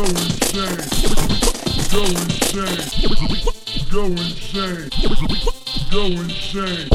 Go insane. Go insane. Go insane. Go insane.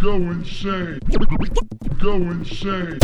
Go insane. Go insane.